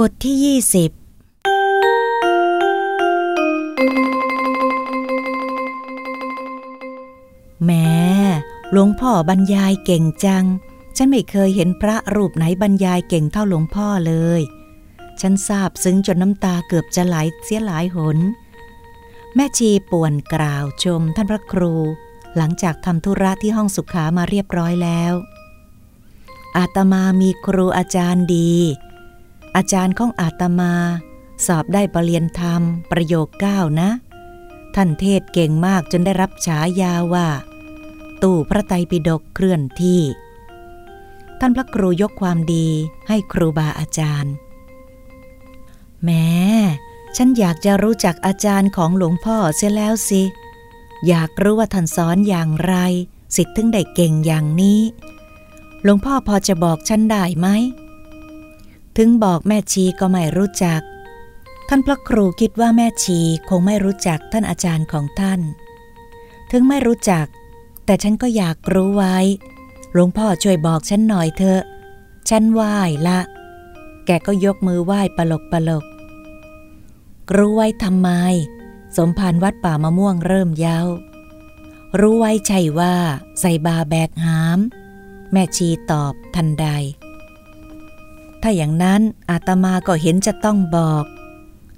บทที่ยี่สิบแม้หลวงพ่อบรรยายเก่งจัง ฉันไม่เคยเห็นพระรูปไหนบรรยายเก่งเท่าหลวงพ่อเลย ฉันทราบซึ้งจนน้ำตาเกือบจะไหลเสียหลายหน แม่ชีป่วนกล่าวชมท่านพระครู หลังจากทำธุระที่ห้องสุขามาเรียบร้อยแล้ว อาตมามีครูอาจารย์ดี อาจารย์ของอาตมา สอบได้ปรริญญาธรรม ประโยคเก้านะ ท่านเทศเก่งมากจนได้รับฉายาว่า ตู่พระไตรปิฎกเคลื่อนที่ ท่านพระครูยกความดีให้ครูบาอาจารย์แม้ฉันอยากจะรู้จักอาจารย์ของหลวงพ่อเสียแล้วสิ อยากรู้ว่าท่านสอนอย่างไร สิทธิ์ถึงได้เก่งอย่างนี้ หลวงพ่อพอจะบอกฉันได้ไหม ถึงบอกแม่ชีก็ไม่รู้จัก ท่านพระครูคิดว่าแม่ชีคงไม่รู้จักท่านอาจารย์ของท่าน ถึงไม่รู้จัก แต่ฉันก็อยากรู้ไว้ หลวงพ่อช่วยบอกฉันหน่อยเถอะ ฉันไหว้ละ แกก็ยกมือไหว้ปลกปลก รู้ไว้ทำไม สมภารวัดป่ามะม่วงเริ่มเย้า รู้ไว้ใช่ว่าใส่บาแบกหาม แม่ชีตอบทันใด ถ้าอย่างนั้นอาตมาก็เห็นจะต้องบอก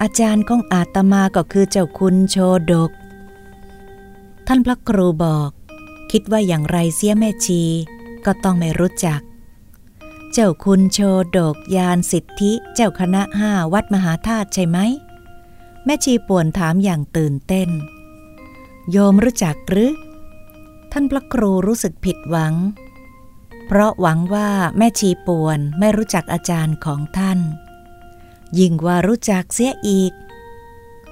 อาจารย์ของอาตมาก็คือเจ้าคุณโชดก ท่านพระครูบอก คิดว่าอย่างไรเสียแม่ชี ก็ต้องไม่รู้จัก เจ้าคุณโชดกยานสิทธิเจ้าคณะห้าวัดมหาธาตุใช่ไหม แม่ชีป่วนถามอย่างตื่นเต้น โยมรู้จักหรือ ท่านพระครูรู้สึกผิดหวัง เพราะหวังว่าแม่ชีปวนไม่รู้จักอาจารย์ของท่าน ยิ่งว่ารู้จักเสียอีก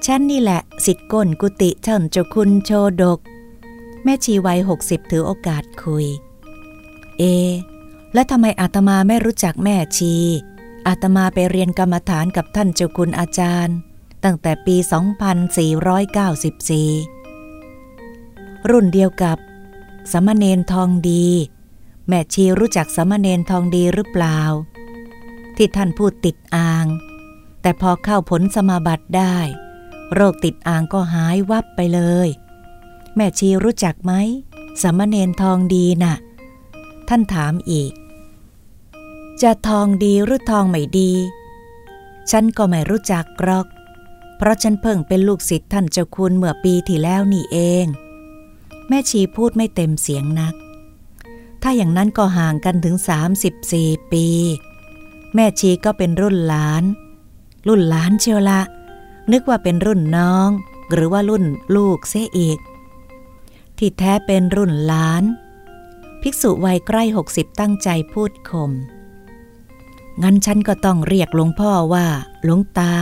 ฉันนี่แหละสิทธิ์ก้นกุติท่านเจ้าคุณโชดก แม่ชีวัยหกสิบถือโอกาสคุย เอ แล้วทำไมอาตมาไม่รู้จักแม่ชี อาตมาไปเรียนกรรมฐานกับท่านเจ้าคุณอาจารย์ ตั้งแต่ปี 2494 รุ่นเดียวกับสมณเณรทองดี แม่ชีรู้จักสมณเณรทองดีหรือเปล่า ที่ท่านพูดติดอ่าง แต่พอเข้าผลสมาบัติได้ โรคติดอ่างก็หายวับไปเลย แม่ชีรู้จักไหมสมณเณรทองดีน่ะ ท่านถามอีก จะทองดีหรือทองไม่ดี ฉันก็ไม่รู้จักกรอก เพราะฉันเพิ่งเป็นลูกศิษย์ท่านเจ้าคุณเมื่อปีที่แล้วนี่เอง แม่ชีพูดไม่เต็มเสียงนัก ถ้าอย่างนั้นก็ห่างกันถึง 34 ปี แม่ชีก็เป็นรุ่นหลาน รุ่นหลานเชียวละ นึกว่าเป็นรุ่นน้อง หรือว่ารุ่นลูกเสียอีก ที่แท้เป็นรุ่นหลาน ภิกษุวัยใกล้หกสิบตั้งใจพูดคม งั้นฉันก็ต้องเรียกหลวงพ่อว่าหลวงตา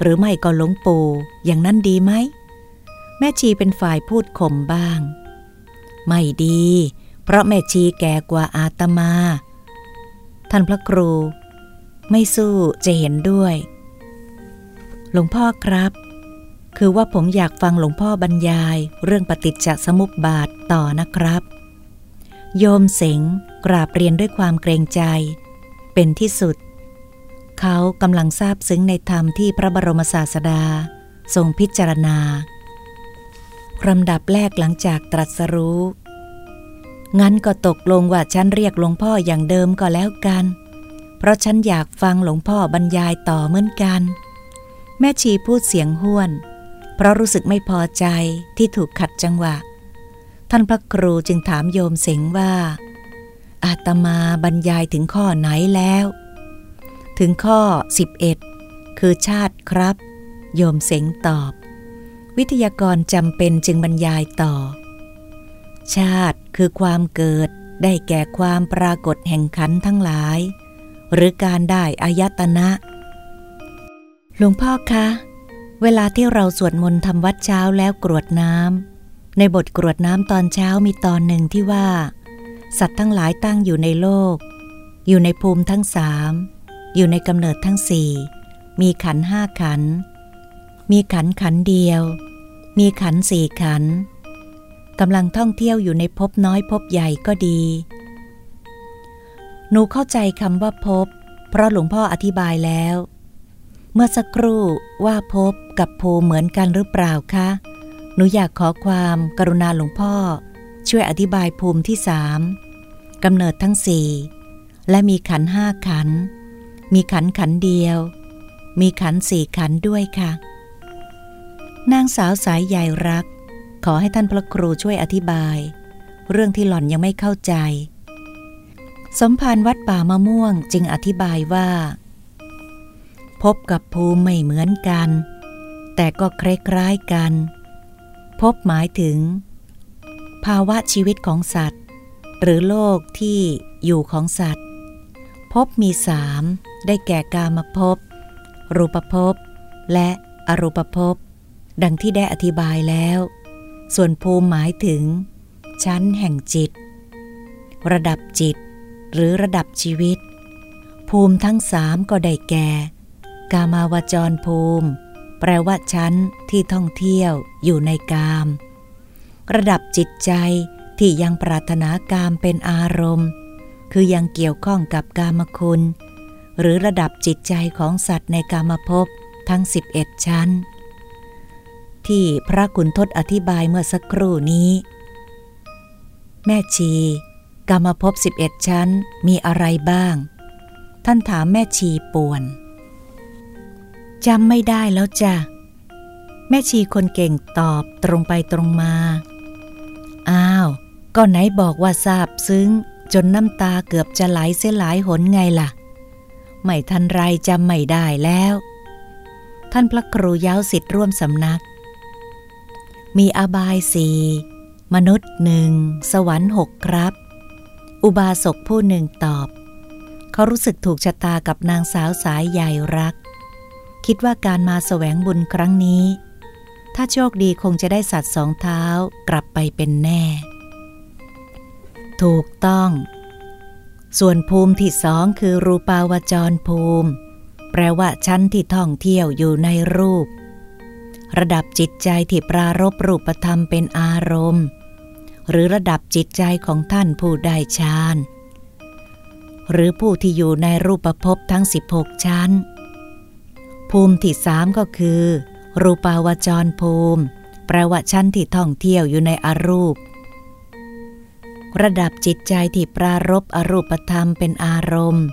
หรือไม่ก็หลวงปู่อย่างนั้นดีไหม แม่ชีเป็นฝ่ายพูดข่มบ้าง ไม่ดี เพราะแม่ชีแก่กว่าอาตมา ท่านพระครู ไม่สู้จะเห็นด้วย หลวงพ่อครับ คือว่าผมอยากฟังหลวงพ่อบรรยายเรื่องปฏิจจสมุปบาทต่อนะครับ โยมเสงกราบเรียนด้วยความเกรงใจ เป็นที่สุด เขากำลังทราบซึ้งในธรรมที่พระบรมศาสดา ทรงพิจารณาลำดับแรกหลังจากตรัสรู้ งั้นก็ตกลงว่าฉันเรียกหลวงพ่ออย่างเดิมก็แล้วกัน เพราะฉันอยากฟังหลวงพ่อบรรยายต่อเหมือนกัน แม่ชีพูดเสียงห้วน เพราะรู้สึกไม่พอใจที่ถูกขัดจังหวะ ท่านพระครูจึงถามโยมเสงว่า อาตมาบรรยายถึงข้อไหนแล้ว ถึงข้อ 11 คือชาติครับ โยมเสงตอบ วิทยากรจำเป็นจึงบรรยายต่อ ชาติคือความเกิดได้แก่ความปรากฏแห่งขันทั้งหลาย หรือการได้อายตนะ หลวงพ่อคะ เวลาที่เราสวดมนต์ทำวัดเช้าแล้วกรวดน้ำในบทกรวดน้ำตอนเช้ามีตอนหนึ่งที่ว่า สัตว์ทั้งหลายตั้งอยู่ในโลก อยู่ในภูมิทั้งสามอยู่ในกำเนิดทั้งสี่มีขันห้าขัน มีขันขันเดียว มีขันสี่ขัน กำลังท่องเที่ยวอยู่ในภพน้อยภพใหญ่ก็ดี หนูเข้าใจคำว่าภพเพราะหลวงพ่ออธิบายแล้ว เมื่อสักครู่ว่าพบกับภูเหมือนกันหรือเปล่าคะ หนูอยากขอความกรุณาหลวงพ่อ ช่วยอธิบายภูมิที่สามกำเนิดทั้งสี่และมีขันห้าขัน มีขันขันเดียว มีขันสี่ขันด้วยค่ะ นางสาวสายใหญ่รัก ขอให้ท่านพระครูช่วยอธิบาย เรื่องที่หล่อนยังไม่เข้าใจ สมภารวัดป่ามะม่วงจึงอธิบายว่า พบกับภูมิไม่เหมือนกัน แต่ก็คล้ายๆกัน พบหมายถึง ภาวะชีวิตของสัตว์ หรือโลกที่อยู่ของสัตว์ภพมีสามได้แก่กามภพรูปภพและอรูปภพดังที่ได้อธิบายแล้ว ส่วนภูมิหมายถึง ชั้นแห่งจิต ระดับจิต หรือระดับชีวิต ภูมิทั้งสามก็ได้แก่ กามาวจรภูมิ แปลว่าชั้นที่ท่องเที่ยวอยู่ในกาม ระดับจิตใจที่ยังปรารถนากามเป็นอารมณ์ คือยังเกี่ยวข้องกับกามคุณ หรือระดับจิตใจของสัตว์ในกามภพทั้ง 11 ชั้น ที่พระกุณทศอธิบายเมื่อสักครู่นี้ แม่ชีกามภพ11ชั้นมีอะไรบ้าง ท่านถามแม่ชีป่วนจำไม่ได้แล้วจ้ะ แม่ชีคนเก่งตอบตรงไปตรงมา อ้าว ก็ไหนบอกว่าทราบซึ้ง จนน้ำตาเกือบจะไหลเสียหลายหนไงล่ะ ไม่ทันไรจำไม่ได้แล้ว ท่านพระครูย้าวสิทธิ์ร่วมสำนัก มีอบายสีมนุษย์หนึ่งสวรรค์หกครับ อุบาสกผู้หนึ่งตอบ เขารู้สึกถูกชะตากับนางสาวสายใหญ่รัก คิดว่าการมาแสวงบุญครั้งนี้ ถ้าโชคดีคงจะได้สัตว์สองเท้ากลับไปเป็นแน่ ถูกต้อง ส่วนภูมิที่สองคือรูปาวจรภูมิ แปลว่าชั้นที่ท่องเที่ยวอยู่ในรูป ระดับจิตใจที่ปรารบรูปธรรมเป็นอารมณ์ หรือระดับจิตใจของท่านผู้ได้ฌานหรือผู้ที่อยู่ในรูปภพทั้ง 16 ชั้น ภูมิที่สามก็คือ รูปาวจรภูมิ แปลว่าชั้นที่ท่องเที่ยวอยู่ในอรูป ระดับจิตใจที่ปรารบอรูปธรรมเป็นอารมณ์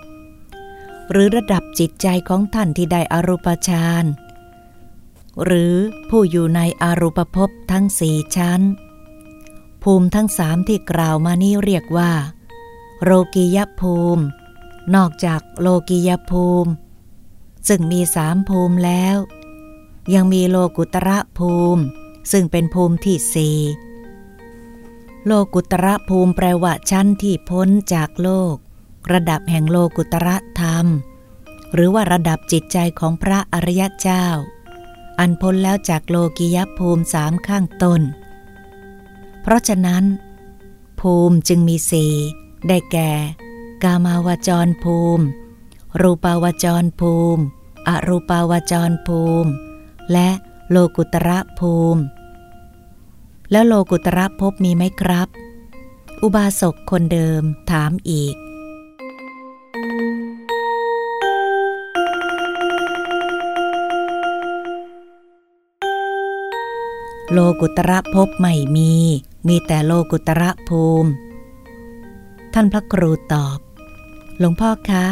หรือระดับจิตใจของท่านที่ได้อรูปฌาน หรือผู้อยู่ในอรูปภพทั้งสี่ชั้น ภูมิทั้งสามที่กล่าวมานี้เรียกว่า โลกียภูมิ นอกจากโลกียภูมิ ซึ่งมีสามภูมิแล้ว ยังมีโลกุตระภูมิ ซึ่งเป็นภูมิที่สี่โลกุตระภูมิแปลว่าชั้นที่พ้นจากโลก ระดับแห่งโลกุตระธรรม หรือว่าระดับจิตใจของพระอริยเจ้า อันพ้นแล้วจากโลกิยภูมิสามข้างต้น เพราะฉะนั้น ภูมิจึงมีสี่ได้แก่ กามาวจรภูมิ รูปาวจรภูมิ อรูปาวจรภูมิ และโลกุตระภูมิ แล้วโลกุตระภพมีไหมครับ อุบาสกคนเดิมถามอีก โลกุตระภพไม่มี มีแต่โลกุตระภูมิ ท่านพระครูตอบ หลวงพ่อคะ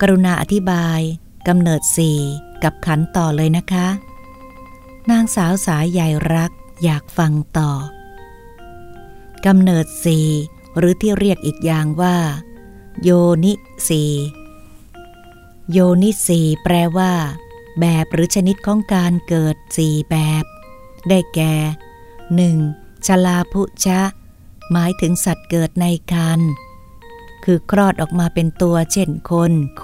กรุณาอธิบายกำเนิดสี่กับขันต่อเลยนะคะ นางสาวสายใหญ่รักอยากฟังต่อกำเนิดสีหรือที่เรียกอีกอย่างว่า โยนิสีโยนิสีแปลว่า แบบหรือชนิดของการเกิดสี่แบบ ได้แก่ 1. ชลาภุชะ หมายถึงสัตว์เกิดในคันคือคลอดออกมาเป็นตัวเช่นคน โค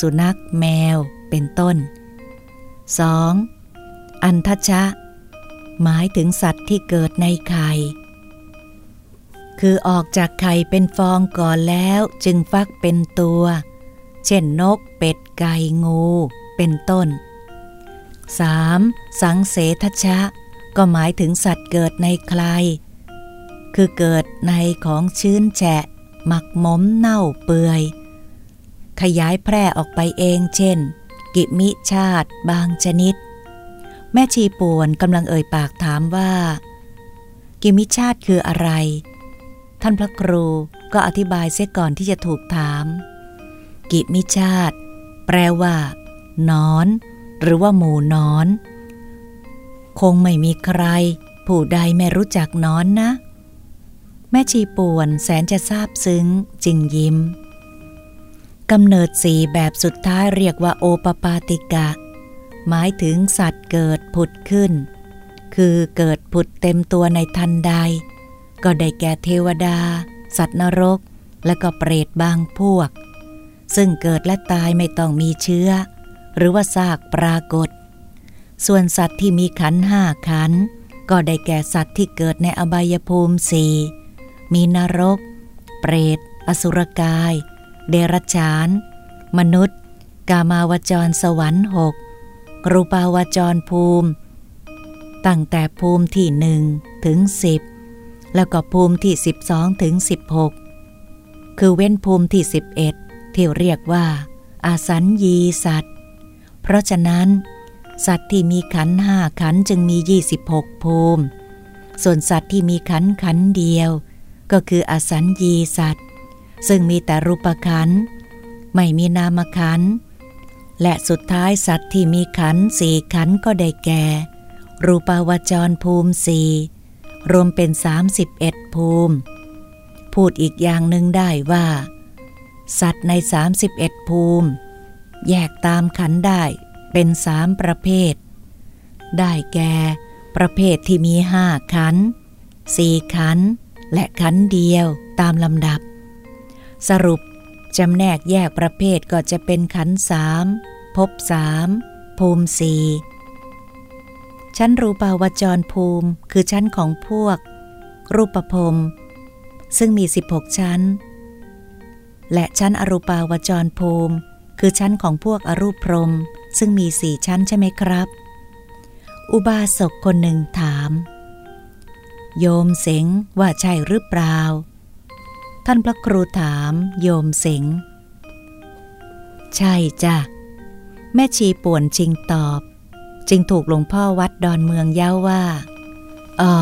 สุนัข แมว เป็นต้น 2. อันทชะ หมายถึงสัตว์ที่เกิดในไข่คือออกจากไข่เป็นฟองก่อนแล้วจึงฟักเป็นตัว เช่นนก เป็ด ไก่ งู เป็นต้น 3. สังเสทชะ ก็หมายถึงสัตว์เกิดในใคร คือเกิดในของชื้นแฉะ หมักหมมเน่าเปื่อย ขยายแพร่ออกไปเองเช่นกกิมิชาติบางชนิด แม่ชีป่วนกำลังเอ่ยปากถามว่า กิมิชาติคืออะไร ท่านพระครูก็อธิบายเสียก่อนที่จะถูกถาม กิมิชาติ แปลว่า นอน หรือว่าหมูนอน คงไม่มีใคร ผู้ใดไม่รู้จักนอนนะ แม่ชีป่วนแสนจะซาบซึ้งจิงยิ้มกำเนิดสีแบบสุดท้ายเรียกว่าโอปปาติกะ หมายถึงสัตว์เกิดผุดขึ้น คือเกิดผุดเต็มตัวในทันใด ก็ได้แก่เทวดา สัตว์นรก และก็เปรตบางพวก ซึ่งเกิดและตายไม่ต้องมีเชื้อ หรือว่าซากปรากฏ ส่วนสัตว์ที่มีขันห้าขัน ก็ได้แก่สัตว์ที่เกิดในอบายภูมิสี่มีนรก เปรต อสุรกาย เดรัจฉาน มนุษย์ กามาวจรสวรรค์หกรูปาวจรภูมิ ตั้งแต่ภูมิที่หนึ่งถึงสิบแล้วก็ภูมิที่สิบสองถึงสิบหกคือเว้นภูมิที่สิบเอ็ดที่เรียกว่า อาสัญญีสัตว์ เพราะฉะนั้น สัตว์ที่มีขันห้าขันจึงมียี่สิบหกภูมิ ส่วนสัตว์ที่มีขันขันเดียว ก็คืออสัญญีสัตว์ ซึ่งมีแต่รูปขัน ไม่มีนามขัน และสุดท้ายสัตว์ที่มีขันสี่ขันก็ได้แก่ รูปาวจรภูมิสี่รวมเป็นสามสิบเอ็ดภูมิ พูดอีกอย่างหนึ่งได้ว่า สัตว์ในสามสิบเอ็ดภูมิ แยกตามขันได้ เป็นสามประเภท ได้แก่ ประเภทที่มีห้าขันสี่ขัน และขันเดียวตามลำดับ สรุปจำแนกแยกประเภทก็จะเป็นขันสามภพสามภูมิสี่ชั้นรูปาวจรภูมิคือชั้นของพวก รูปภพซึ่งมี 16 ชั้น และชั้นอรูปาวจรภูมิ คือชั้นของพวกอรูปพรม ซึ่งมีสี่ชั้นใช่ไหมครับ อุบาสกคนหนึ่งถาม โยมเสงว่าใช่หรือเปล่า ท่านพระครูถาม โยมเสงใช่จ้ะ แม่ชีป่วนชิงตอบ จึงถูกหลวงพ่อวัดดอนเมืองเย้าว่าอ๋อ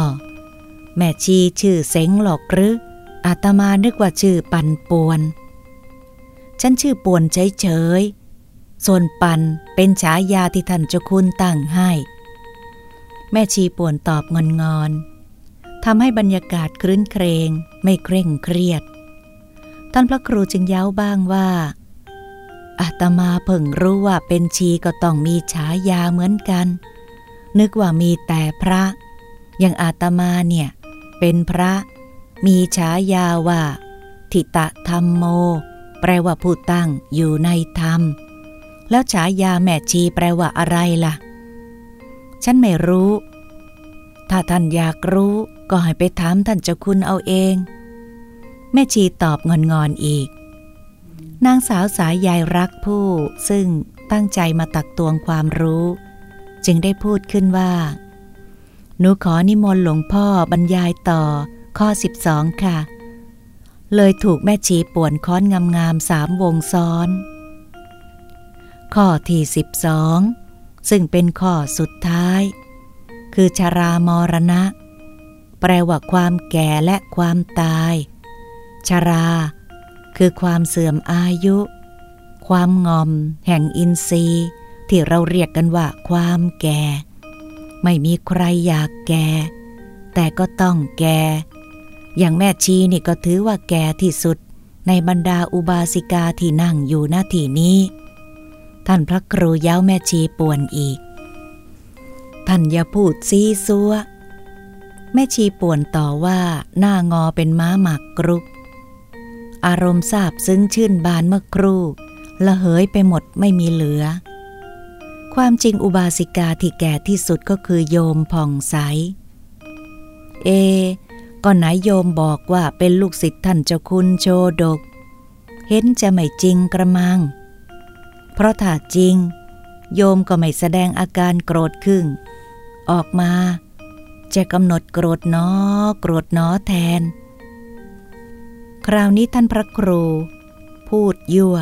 แม่ชีชื่อเสงหรอกหรืออาตมานึกว่าชื่อปันป่วน ฉันชื่อป่วนเฉยๆ ส่วนปันเป็นฉายาที่ท่านเจ้าคุณตั้งให้ แม่ชีป่วนตอบงอนๆทำให้บรรยากาศคลื้นเครง ไม่เคร่งเครียด ท่านพระครูจึงย้าบ้างว่าอาตมาเพิ่งรู้ว่าเป็นชีก็ต้องมีฉายาเหมือนกัน นึกว่ามีแต่พระ อย่างอาตมาเนี่ย เป็นพระ มีฉายาว่า ทิตะธรรมโม แปลว่าผู้ตั้งอยู่ในธรรม แล้วฉายาแม่ชีแปลว่าอะไรล่ะ ฉันไม่รู้ ถ้าท่านอยากรู้ก็ให้ไปถามท่านเจ้าคุณเอาเอง แม่ชีตอบงอนงอนอีก นางสาวสายยายรักผู้ ซึ่งตั้งใจมาตักตวงความรู้ จึงได้พูดขึ้นว่า หนูขอนิมนต์หลวงพ่อบรรยายต่อข้อ 12 ค่ะ เลยถูกแม่ชีป่วนค้อนงามๆสามวงซ้อน ข้อที่12ซึ่งเป็นข้อสุดท้าย คือชารามรณะ แปลว่าความแก่และความตายชารา คือความเสื่อมอายุ ความงอม แห่งอินทรีย์ ที่เราเรียกกันว่าความแก่ ไม่มีใครอยากแก่ แต่ก็ต้องแก่ อย่างแม่ชีนี่ก็ถือว่าแก่ที่สุดในบรรดาอุบาสิกาที่นั่งอยู่หน้าที่นี้ ท่านพระครูย้าแม่ชีป่วนอีก ท่านอย่าพูดซีซัว แม่ชีป่วนต่อว่าหน้างอเป็นม้าหมักกรุก อารมณ์ซาบซึ้งชื่นบานเมื่อครู่ละเหยไปหมดไม่มีเหลือ ความจริงอุบาสิกาที่แก่ที่สุดก็คือโยมผ่องใส เอ ก็ไหนโยมบอกว่าเป็นลูกศิษย์ท่านเจ้าคุณโชดก เห็นจะไม่จริงกระมัง เพราะถ้าจริง โยมก็ไม่แสดงอาการโกรธขึ้น ออกมา จะกำหนดโกรธน้อโกรธน้อแทน คราวนี้ท่านพระครู พูดยั่ว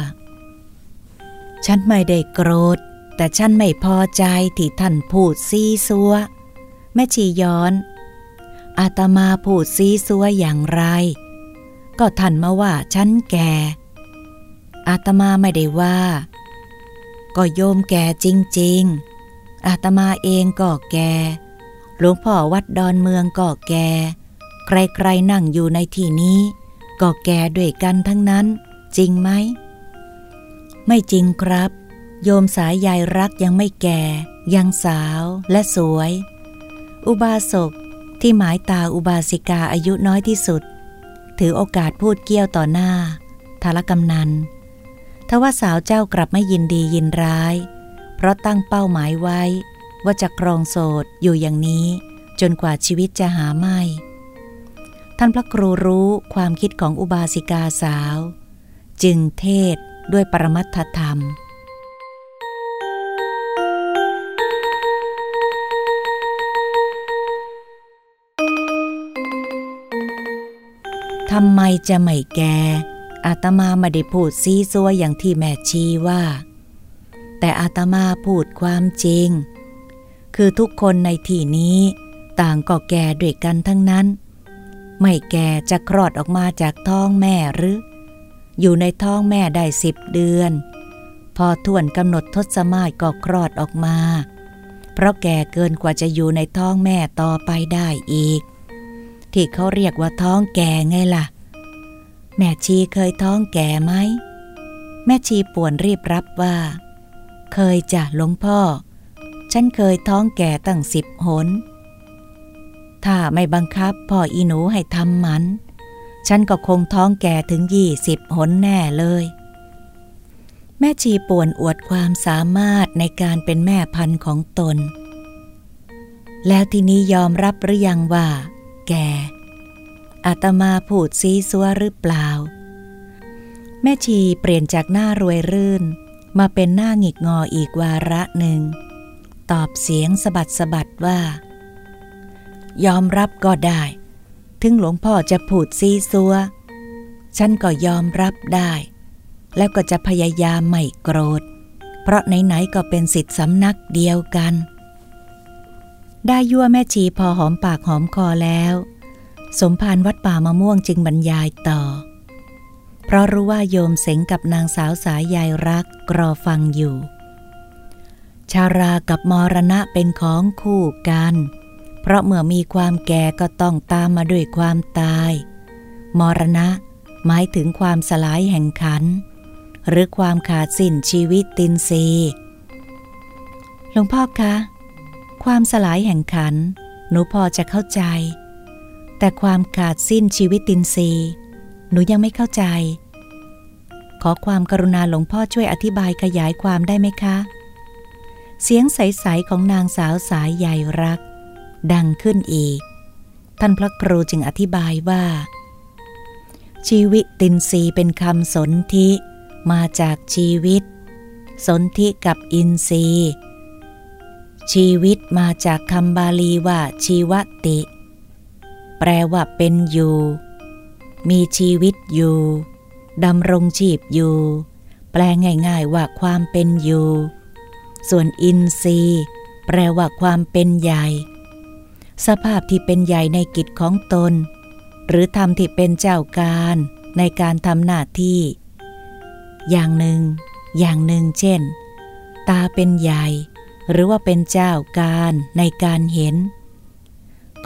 ฉันไม่ได้โกรธ แต่ฉันไม่พอใจที่ท่านพูดซีซัว แม่ชีย้อน อาตมาพูดซีซัวอย่างไร ก็ท่านมาว่าฉันแก่อาตมาไม่ได้ว่า ก็โยมแก่จริง ๆ อาตมาเองก็แก่ หลวงพ่อวัดดอนเมืองก็แก่ ใครๆนั่งอยู่ในที่นี้ ก็แก่ด้วยกันทั้งนั้น จริงไหม ไม่จริงครับ โยมสายใยรักยังไม่แก่ ยังสาวและสวย อุบาสกที่หมายตาอุบาสิกาอายุน้อยที่สุด ถือโอกาสพูดเกี้ยวต่อหน้าทารกำนัน ทว่าสาวเจ้ากลับไม่ยินดียินร้าย เพราะตั้งเป้าหมายไว้ ว่าจะครองโสดอยู่อย่างนี้ จนกว่าชีวิตจะหาไม่ ท่านพระครูรู้ความคิดของอุบาสิกาสาว จึงเทศด้วยปรมัตถธรรมทำไมจะไม่แก่ อาตมาไม่ได้พูดซีซัวอย่างที่แม่ชีว่า แต่อาตมาพูดความจริง คือทุกคนในที่นี้ต่างก็แก่ด้วยกันทั้งนั้น ไม่แก่จะคลอดออกมาจากท้องแม่หรือ อยู่ในท้องแม่ได้สิบเดือน พอทวนกำหนดทศมาศก็คลอดออกมา เพราะแก่เกินกว่าจะอยู่ในท้องแม่ต่อไปได้อีก ที่เขาเรียกว่าท้องแก่ไงล่ะ ม่ชีเคยท้องแก่ไหม แม่ชีป่วนรีบรับว่า เคยจ้ะหลวงพ่อ ฉันเคยท้องแก่ตั้งสิบหน ถ้าไม่บังคับพ่ออีหนูให้ทำมัน ฉันก็คงท้องแก่ถึงยี่สิบหนแน่เลย แม่ชีป่วนอวดความสามารถในการเป็นแม่พันธุ์ของตน แล้วทีนี้ยอมรับหรือยังว่า แก่ อาตมาพูดซีซัวหรือเปล่า แม่ชีเปลี่ยนจากหน้ารวยรื่น มาเป็นหน้าหงิกงออีกวาระหนึ่ง ตอบเสียงสะบัดสะบัดว่า ยอมรับก็ได้ ถึงหลวงพ่อจะพูดซีซัว ฉันก็ยอมรับได้ แล้วก็จะพยายามไม่โกรธ เพราะไหนๆก็เป็นสิทธิสำนักเดียวกัน ได้ยั่วแม่ชีพอหอมปากหอมคอแล้ว สมภารวัดป่ามะม่วงจึงบรรยายต่อ เพราะรู้ว่าโยมเสงกับนางสาวสายยายรักกรอฟังอยู่ ชารากับมรณะเป็นของคู่กัน เพราะเมื่อมีความแก่ก็ต้องตามมาด้วยความตาย มรณะหมายถึงความสลายแห่งขัน หรือความขาดสิ้นชีวิตตินซีหลวงพ่อคะ ความสลายแห่งขัน หนูพอจะเข้าใจ แต่ความขาดสิ้นชีวิตตินซีหนูยังไม่เข้าใจ ขอความกรุณาหลวงพ่อช่วยอธิบายขยายความได้ไหมคะ เสียงใส ๆ ของนางสาวสายใหญ่รัก ดังขึ้นอีก ท่านพระครูจึงอธิบายว่า ชีวิตตินซีเป็นคำสนธิมาจากชีวิต สนธิกับอินทรีชีวิตมาจากคำบาลีว่าชีวติ แปลว่าเป็นอยู่ มีชีวิตอยู่ดำรงชีพอยู่ แปลง่ายๆว่าความเป็นอยู่ ส่วนอินทรีย์แปลว่าความเป็นใหญ่ สภาพที่เป็นใหญ่ในกิจของตน หรือธรรมที่เป็นเจ้าการในการทำหน้าที่ อย่างหนึ่ง อย่างหนึ่งเช่น ตาเป็นใหญ่ หรือว่าเป็นเจ้าการในการเห็น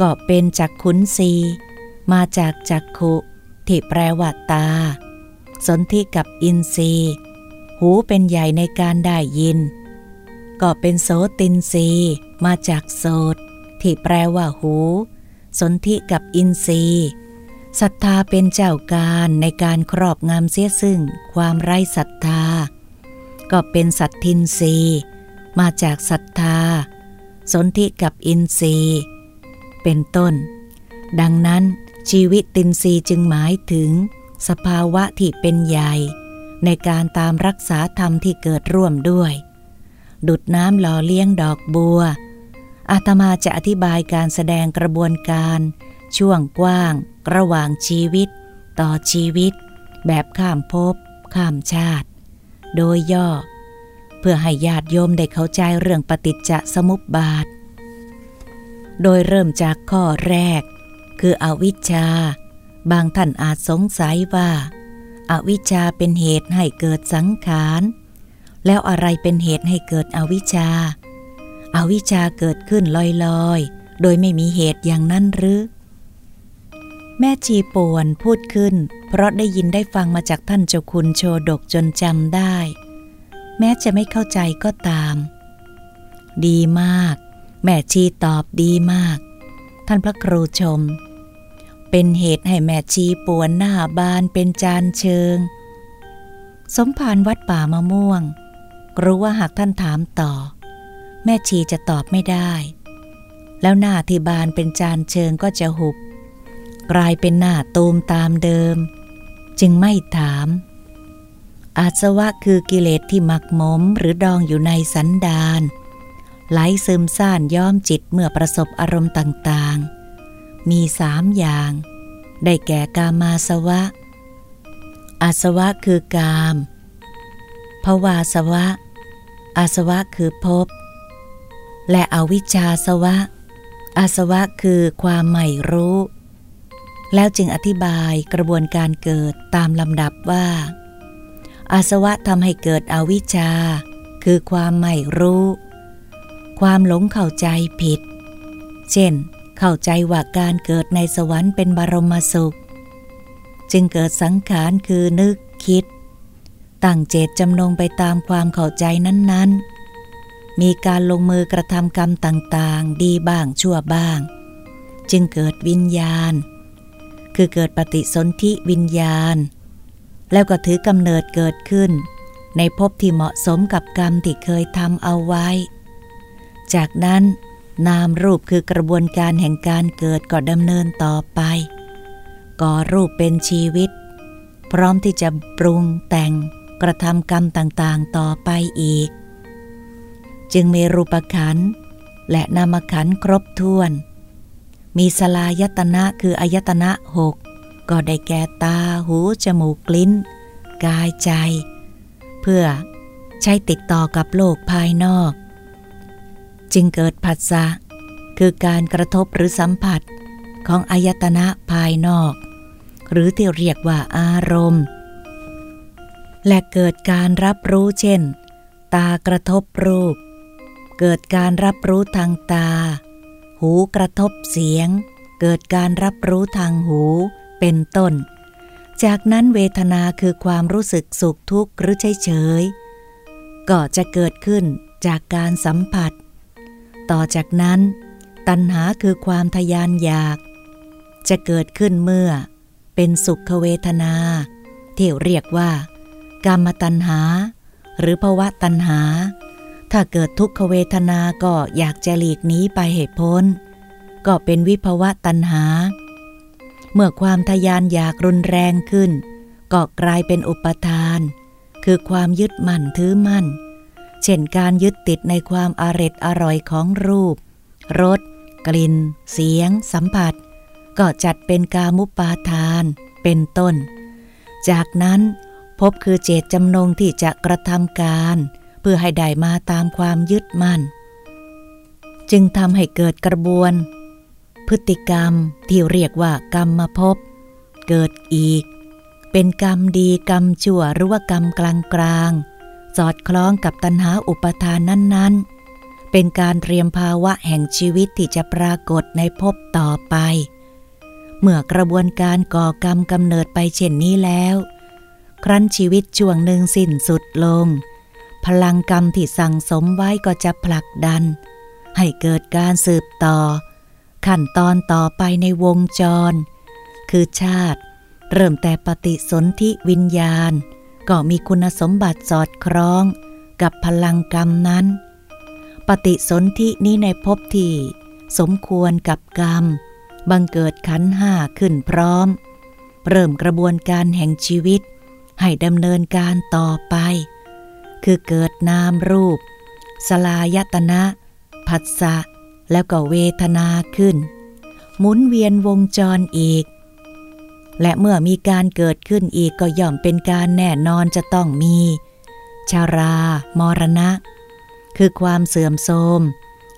ก็เป็นจักขุนสีมาจากจักขุที่แปลว่าตา สนธิกับอินทรีย์ หูเป็นใหญ่ในการได้ยิน ก็เป็นโสตินทรีย์มาจากโสตที่แปลว่าหู สนธิกับอินทรีย์ศรัทธาเป็นเจ้าการในการครอบงำเสียซึ่งความไร้ศรัทธา ก็เป็นสัตทินทรีมาจากศรัทธา สนธิกับอินทรีย์ เป็นต้น ดังนั้นชีวิตตินซีจึงหมายถึง สภาวะที่เป็นใหญ่ ในการตามรักษาธรรมที่เกิดร่วมด้วย ดุดน้ำหล่อเลี้ยงดอกบัว อาตมาจะอธิบายการแสดงกระบวนการ ช่วงกว้าง ระหว่างชีวิต ต่อชีวิต แบบข้ามภพข้ามชาติ โดยย่อ เพื่อให้ญาติโยมได้เข้าใจเรื่องปฏิจจสมุปบาท โดยเริ่มจากข้อแรก คืออวิชชา บางท่านอาจสงสัยว่าอาวิชชาเป็นเหตุให้เกิดสังขาร แล้วอะไรเป็นเหตุให้เกิดอวิชชาอาวิชชาเกิดขึ้นลอยๆ โดยไม่มีเหตุอย่างนั้นหรือ แม่ชีป่วนพูดขึ้น เพราะได้ยินได้ฟังมาจากท่านเจ้าคุณโชดกจนจำได้ แม้จะไม่เข้าใจก็ตาม ดีมาก แม่ชีตอบดีมาก ท่านพระครูชม เป็นเหตุให้แม่ชีปวนหน้าบานเป็นจานเชิง สมภารวัดป่ามะม่วง รู้ว่าหากท่านถามต่อ แม่ชีจะตอบไม่ได้ แล้วหน้าที่บานเป็นจานเชิงก็จะหุบ กลายเป็นหน้าตูมตามเดิม จึงไม่ถาม อาสวะคือกิเลสที่หมักหมมหรือดองอยู่ในสันดาน ไหลซึมซ่านย้อมจิตเมื่อประสบอารมณ์ต่างๆ มีสามอย่าง ได้แก่กามาสวะ อาสวะคือกามภวาสวะ อาสวะคือภพ และอวิชชาสวะ อาสวะคือความใหม่รู้ แล้วจึงอธิบายกระบวนการเกิดตามลำดับว่า อาสวะทำให้เกิดอวิชชา คือความใหม่รู้ ความหลงเข้าใจผิด เช่น เข้าใจว่าการเกิดในสวรรค์เป็นบรมสุข จึงเกิดสังขารคือนึกคิด ตั้งเจตจำนงไปตามความเข้าใจนั้นๆ มีการลงมือกระทำกรรมต่างๆ ดีบ้างชั่วบ้าง จึงเกิดวิญญาณ คือเกิดปฏิสนธิวิญญาณ แล้วก็ถือกำเนิดเกิดขึ้น ในภพที่เหมาะสมกับกรรมที่เคยทำเอาไว้ จากนั้นนามรูปคือกระบวนการแห่งการเกิดก็ดำเนินต่อไป ก่อรูปเป็นชีวิต พร้อมที่จะปรุงแต่งกระทำกรรมต่างๆต่อไปอีก จึงมีรูปขันและนามขันครบถ้วน มีสลายตนะคืออายตนะหกก็ได้แก่ตาหูจมูกลิ้น กายใจ เพื่อใช้ติดต่อกับโลกภายนอก จึงเกิดผัสสะคือการกระทบหรือสัมผัสของอายตนะภายนอก หรือที่เรียกว่าอารมณ์ และเกิดการรับรู้เช่น ตากระทบรูป เกิดการรับรู้ทางตา หูกระทบเสียง เกิดการรับรู้ทางหูเป็นต้น จากนั้นเวทนาคือความรู้สึกสุขทุกข์หรือเฉยๆก็จะเกิดขึ้นจากการสัมผัส ต่อจากนั้น ตัณหาคือความทยานอยาก จะเกิดขึ้นเมื่อ เป็นสุขเวทนา ที่เรียกว่ากรรมตัณหา หรือภวะตัณหา ถ้าเกิดทุกขเวทนาก็อยากจะหลีกหนีไปเหตุพ้น ก็เป็นวิภวะตัณหา เมื่อความทยานอยากรุนแรงขึ้น ก็กลายเป็นอุปทาน คือความยึดมั่นถือมั่น เช่นการยึดติดในความอร็ดอร่อยของรูป รส กลิ่น เสียง สัมผัส ก็จัดเป็นกามุปาทาน เป็นต้น จากนั้นพบคือเจตจำนงที่จะกระทำการ เพื่อให้ได้มาตามความยึดมั่น จึงทำให้เกิดกระบวน พฤติกรรมที่เรียกว่ากรรมมาพบ เกิดอีก เป็นกรรมดีกรรมชั่วหรือว่ากรรมกลางกลาง สอดคล้องกับตัณหาอุปทานนั้น ๆ เป็นการเตรียมภาวะแห่งชีวิตที่จะปรากฏในภพต่อไป เมื่อกระบวนการก่อกรรมกำเนิดไปเช่นนี้แล้ว ครั้นชีวิตช่วงหนึ่งสิ้นสุดลง พลังกรรมที่สั่งสมไว้ก็จะผลักดัน ให้เกิดการสืบต่อ ขั้นตอนต่อไปในวงจร คือชาติ เริ่มแต่ปฏิสนธิวิญญาณ ก็มีคุณสมบัติสอดคล้องกับพลังกรรมนั้น ปฏิสนธินี้ในภพที่สมควรกับกรรม บังเกิดขันห้าขึ้นพร้อม เริ่มกระบวนการแห่งชีวิต ให้ดำเนินการต่อไป คือเกิดนามรูป สลายตนะ ผัสสะ แล้วก็เวทนาขึ้น หมุนเวียนวงจรอีก และเมื่อมีการเกิดขึ้นอีกก็ย่อมเป็นการแน่นอนจะต้องมี ชารา มรณะ คือความเสื่อมโทรม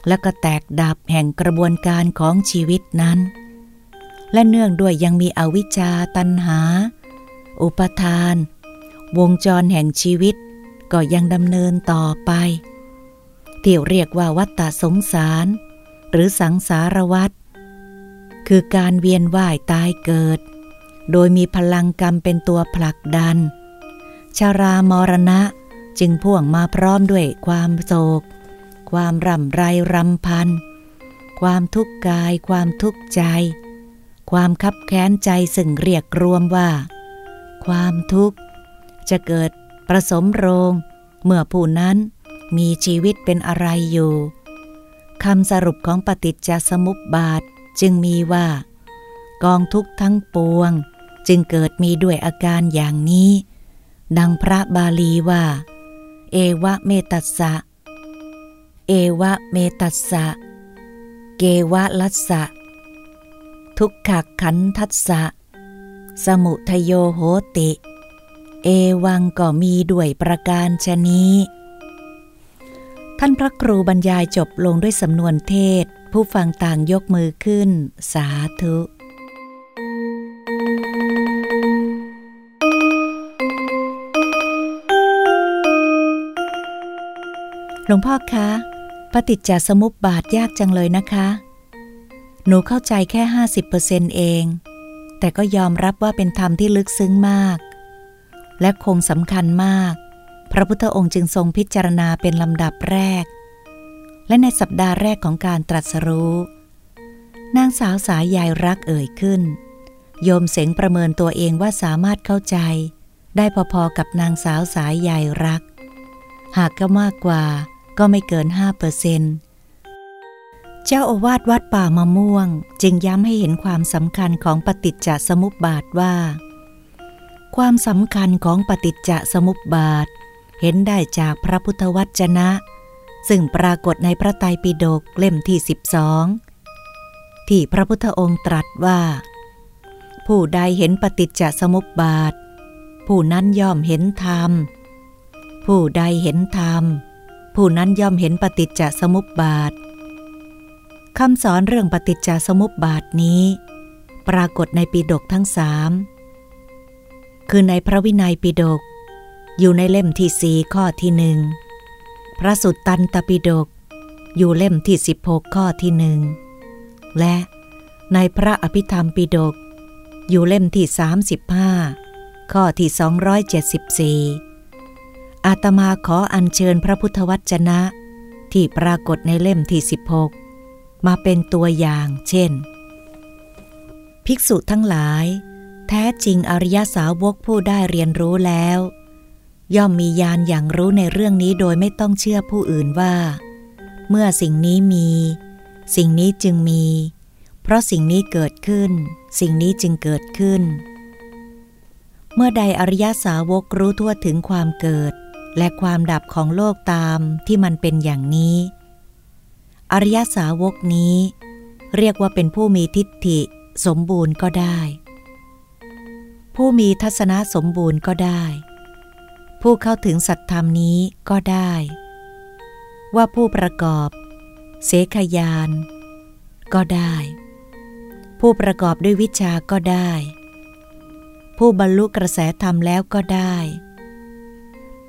และก็แตกดับแห่งกระบวนการของชีวิตนั้น และเนื่องด้วยยังมีอวิชชาตันหา อุปทาน วงจรแห่งชีวิตก็ยังดำเนินต่อไป ที่เรียกว่าวัฏฏสงสาร หรือสังสารวัฏคือการเวียนว่ายตายเกิด โดยมีพลังกรรมเป็นตัวผลักดัน ชารามรณะจึงพ่วงมาพร้อมด้วยความโศก ความร่ำไรรำพัน ความทุกข์กาย ความทุกข์ใจ ความคับแค้นใจซึ่งเรียกรวมว่า ความทุกข์ จะเกิดประสมโรง เมื่อผู้นั้นมีชีวิตเป็นอะไรอยู่คำสรุปของปฏิจจสมุปบาทจึงมีว่า กองทุกทั้งปวง จึงเกิดมีด้วยอาการอย่างนี้ ดังพระบาลีว่า เอวะเมตัสสะ เอวะเมตัสสะ เกวะลัสสะ ทุกขขันทัสสะ สมุทโยโหติ เอวังก็มีด้วยประการชนี้ ท่านพระครูบรรยายจบลงด้วยสำนวนเทศผู้ฟังต่างยกมือขึ้น สาธุ หลวงพ่อคะปฏิจจสมุปบาทยากจังเลยนะคะ หนูเข้าใจแค่ห้าสิบเปอร์เซนเอง แต่ก็ยอมรับว่าเป็นธรรมที่ลึกซึ้งมาก และคงสำคัญมาก พระพุทธองค์จึงทรงพิจารณาเป็นลำดับแรก และในสัปดาห์แรกของการตรัสรู้นางสาวสายยายรักเอ่ยขึ้น โยมเสงประเมินตัวเองว่าสามารถเข้าใจ ได้พอๆกับนางสาวสายยายรัก หากก็มากกว่า ก็ไม่เกินห้าเปอร์เซนเจ้าอาวาสวัดป่ามะม่วง จึงย้ำให้เห็นความสำคัญของปฏิจจสมุปบาทว่า ความสำคัญของปฏิจจสมุปบาท เห็นได้จากพระพุทธวจนะ ซึ่งปรากฏในพระไตรปิฎกเล่มที่สิบสองที่พระพุทธองค์ตรัสว่า ผู้ใดเห็นปฏิจจสมุปบาท ผู้นั้นย่อมเห็นธรรม ผู้ใดเห็นธรรม ผู้นั้นย่อมเห็นปฏิจจสมุปบาทคำสอนเรื่องปฏิจจสมุปบาทนี้ ปรากฏในปิฎกทั้งสามคือในพระวินัยปิฎกอยู่ในเล่มที่สี่ข้อที่หนึ่งพระสุตตันตปิฎกอยู่เล่มที่สิบหกข้อที่หนึ่งและในพระอภิธรรมปิฎกอยู่เล่มที่สามสิบห้าข้อที่ส อาตมาขออัญเชิญพระพุทธวจนะ ที่ปรากฏในเล่มที่สิบหกมาเป็นตัวอย่าง เช่น ภิกษุทั้งหลาย แท้จริงอริยสาวกผู้ได้เรียนรู้แล้ว ย่อมมีญาณอย่างรู้ในเรื่องนี้โดยไม่ต้องเชื่อผู้อื่นว่า เมื่อสิ่งนี้มี สิ่งนี้จึงมี เพราะสิ่งนี้เกิดขึ้น สิ่งนี้จึงเกิดขึ้นเมื่อใดอริยสาวกรู้ทั่วถึงความเกิด และความดับของโลกตามที่มันเป็นอย่างนี้ อริยสาวกนี้ เรียกว่าเป็นผู้มีทิฏฐิสมบูรณ์ก็ได้ ผู้มีทัศนะสมบูรณ์ก็ได้ ผู้เข้าถึงสัตธรรมนี้ก็ได้ ว่าผู้ประกอบ เสขยาน ก็ได้ ผู้ประกอบด้วยวิชาก็ได้ ผู้บรรลุกระแสธรรมแล้วก็ได้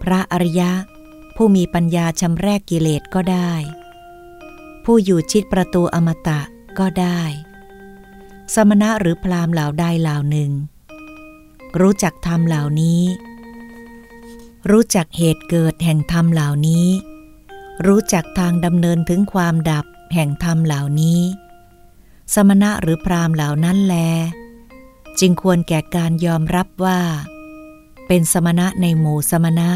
พระอริยะ ผู้มีปัญญาชำแรกกิเลสก็ได้ ผู้อยู่ชิดประตูอมตะก็ได้ สมณะหรือพรามเหล่าใดเหล่าหนึ่ง รู้จักธรรมเหล่านี้ รู้จักเหตุเกิดแห่งธรรมเหล่านี้ รู้จักทางดำเนินถึงความดับแห่งธรรมเหล่านี้ สมณะหรือพรามเหล่านั้นแล จึงควรแก่การยอมรับว่า เป็นสมณะในหมู่สมณะ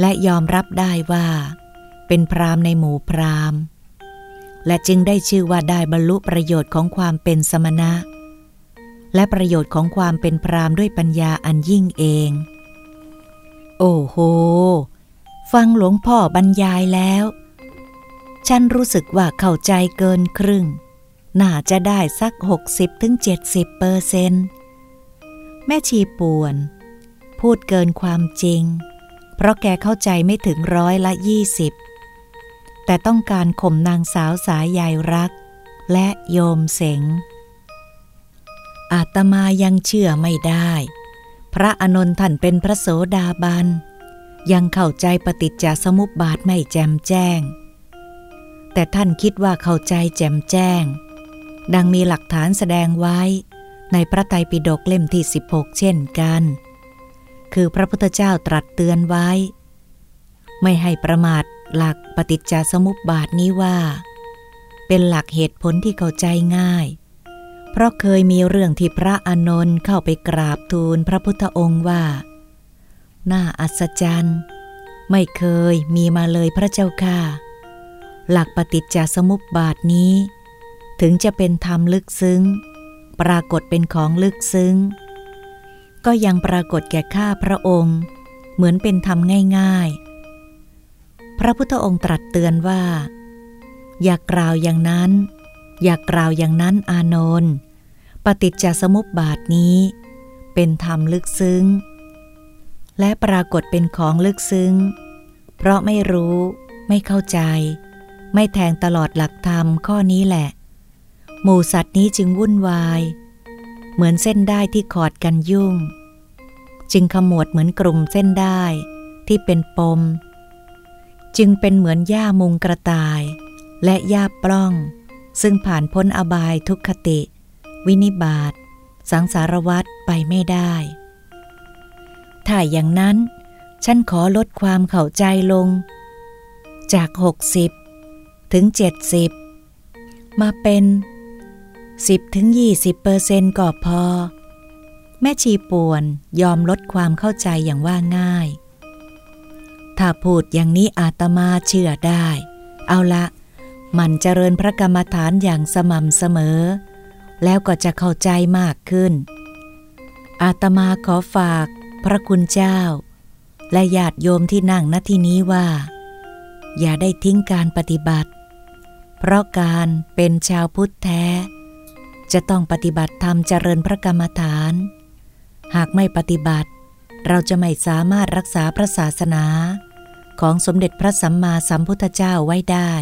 และยอมรับได้ว่า เป็นพรามในหมู่พรามและจึงได้ชื่อว่าได้บรรลุประโยชน์ของความเป็นสมณะ และประโยชน์ของความเป็นพรามด้วยปัญญาอันยิ่งเอง โอ้โห ฟังหลวงพ่อบรรยายแล้ว ฉันรู้สึกว่าเข้าใจเกินครึ่ง น่าจะได้สัก 60-70เปอร์เซนแม่ชีป่วน พูดเกินความจริง เพราะแกเข้าใจไม่ถึงร้อยละยี่สิบแต่ต้องการข่มนางสาวสายใยรัก และโยมเสงอาตมายังเชื่อไม่ได้ พระอนนท์ท่านเป็นพระโสดาบัน ยังเข้าใจปฏิจจสมุปบาทไม่แจ่มแจ้ง แต่ท่านคิดว่าเข้าใจแจ่มแจ้ง ดังมีหลักฐานแสดงไว้ในพระไตรปิฎกเล่มที่ 16 เช่นกัน คือพระพุทธเจ้าตรัสเตือนไว้ ไม่ให้ประมาทหลักปฏิจจสมุปบาทนี้ว่า เป็นหลักเหตุผลที่เข้าใจง่าย เพราะเคยมีเรื่องที่พระอานนท์เข้าไปกราบทูลพระพุทธองค์ว่า น่าอัศจรรย์ ไม่เคยมีมาเลยพระเจ้าค่ะ หลักปฏิจจสมุปบาทนี้ ถึงจะเป็นธรรมลึกซึ้ง ปรากฏเป็นของลึกซึ้ง ก็ยังปรากฏแก่ข้าพระองค์ เหมือนเป็นธรรมง่ายๆ พระพุทธองค์ตรัสเตือนว่า อย่ากล่าวอย่างนั้น อย่ากล่าวอย่างนั้นอานนท์ปฏิจจสมุปบาทนี้ เป็นธรรมลึกซึ้ง และปรากฏเป็นของลึกซึ้ง เพราะไม่รู้ ไม่เข้าใจ ไม่แทงตลอดหลักธรรมข้อนี้แหละ หมู่สัตว์นี้จึงวุ่นวาย เหมือนเส้นได้ที่ขอดกันยุ่ง จึงขมวดเหมือนกลุ่มเส้นได้ที่เป็นปม จึงเป็นเหมือนหญ้ามุงกระต่าย และหญ้าปล้อง ซึ่งผ่านพ้นอบายทุกขติ วินิบาตสังสารวัตรไปไม่ได้ ถ้าอย่างนั้น ฉันขอลดความเข้าใจลง จาก 60 ถึง 70 มาเป็น 10ถึง20เปอร์เซนต์ก็พอ แม่ชีป่วนยอมลดความเข้าใจอย่างว่าง่าย ถ้าพูดอย่างนี้อาตมาเชื่อได้ เอาละมันเจริญพระกรรมฐานอย่างสม่ำเสมอ แล้วก็จะเข้าใจมากขึ้น อาตมาขอฝากพระคุณเจ้า และญาติโยมที่นั่งณที่นี้ว่า อย่าได้ทิ้งการปฏิบัติ เพราะการเป็นชาวพุทธแท้ จะต้องปฏิบัติธรรมเจริญพระกรรมฐาน หากไม่ปฏิบัติ เราจะไม่สามารถรักษาพระศาสนา ของสมเด็จพระสัมมาสัมพุทธเจ้าไว้ได้